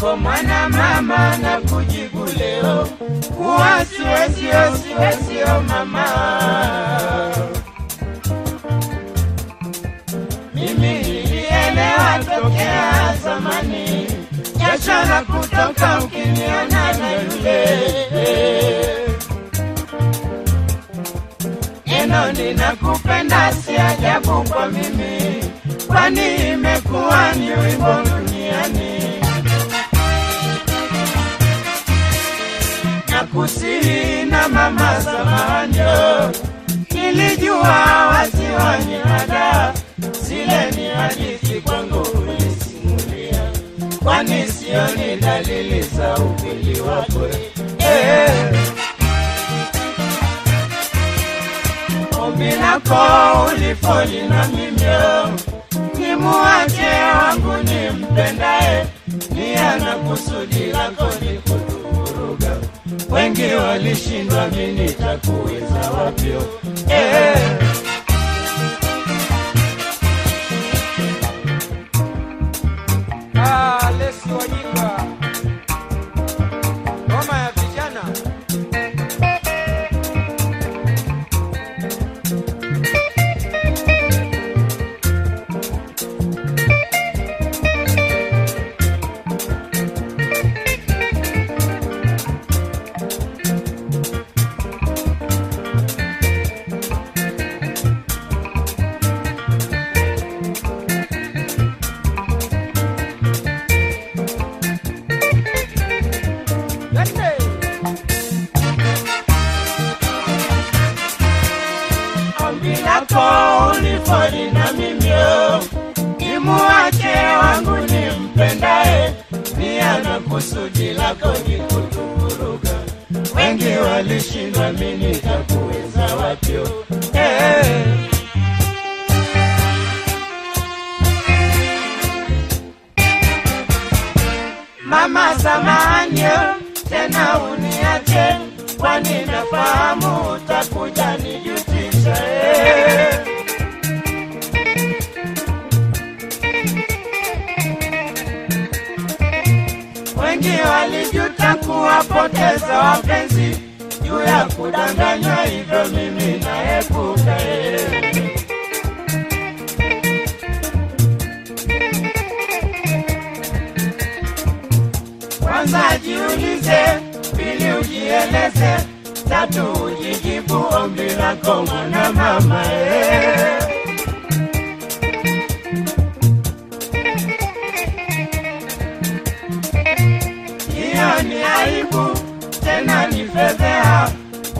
lako mwana mama na kujibu leo kuwa siwezio siwezio mama. Mimi nilielewa tokea zamani jasho la kutoka ukiniona na yule. Neno ninakupenda si ajabu kwa mimi kwani imekuwa ni wimbo mama zamanyo nilijua wasiwani ada zile ni hadithi kwangu ulisimulia. Kwani sioni dalili za ukweli wako eh. ulifoli na mimyo nimuache wangu nimpendaye nia na kusudi lako ni wengi walishindwa mimi nitakuweza wapyo eh. Ombi lako ulifoli na mimio nimuache wangu nimpendaye nia na kusudi lako ni kutuvuruga wengi walishindwa mini takuweza wapyo hey. mama samanyo tena uniache kwani nafahamu utakuja nijutisha wengi walijuta kuwapoteza wapenzi juu ya kudanganywa hivyo mimi naepuka kwanza jiulize, pili ujieleze, tatu ujijibu ombi lako mwana mama eh.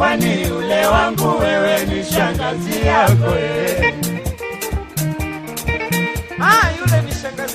Kwani yule wangu wewe ni shangazi yako eh. Ah, yule ni shangazi.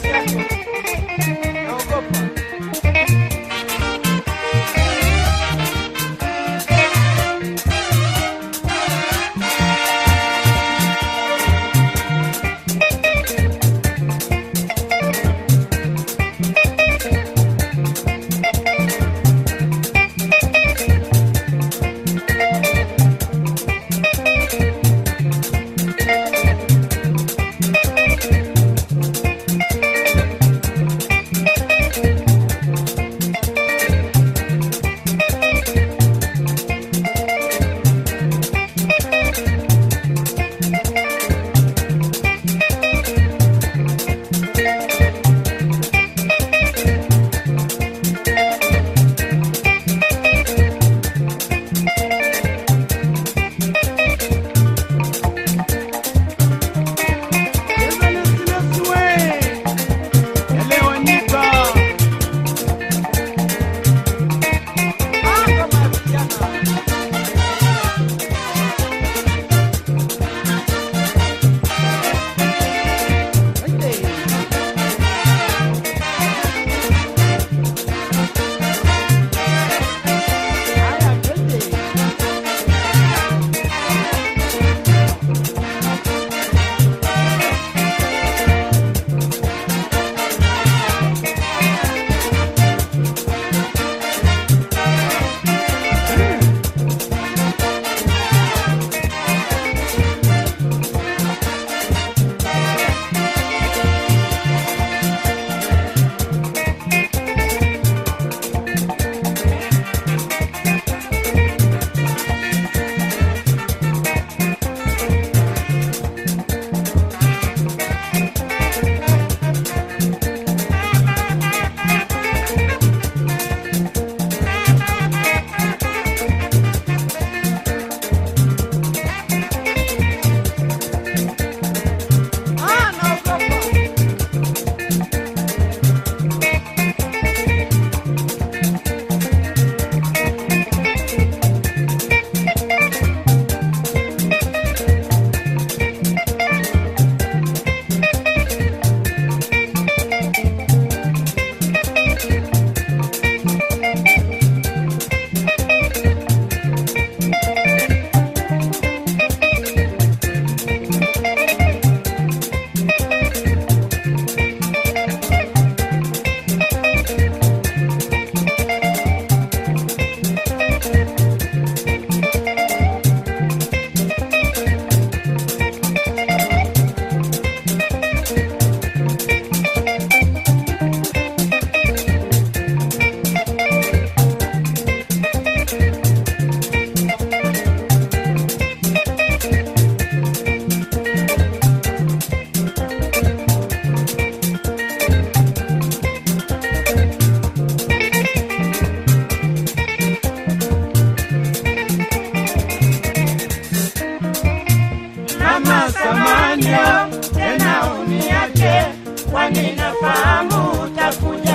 kwani nafahamu utakuja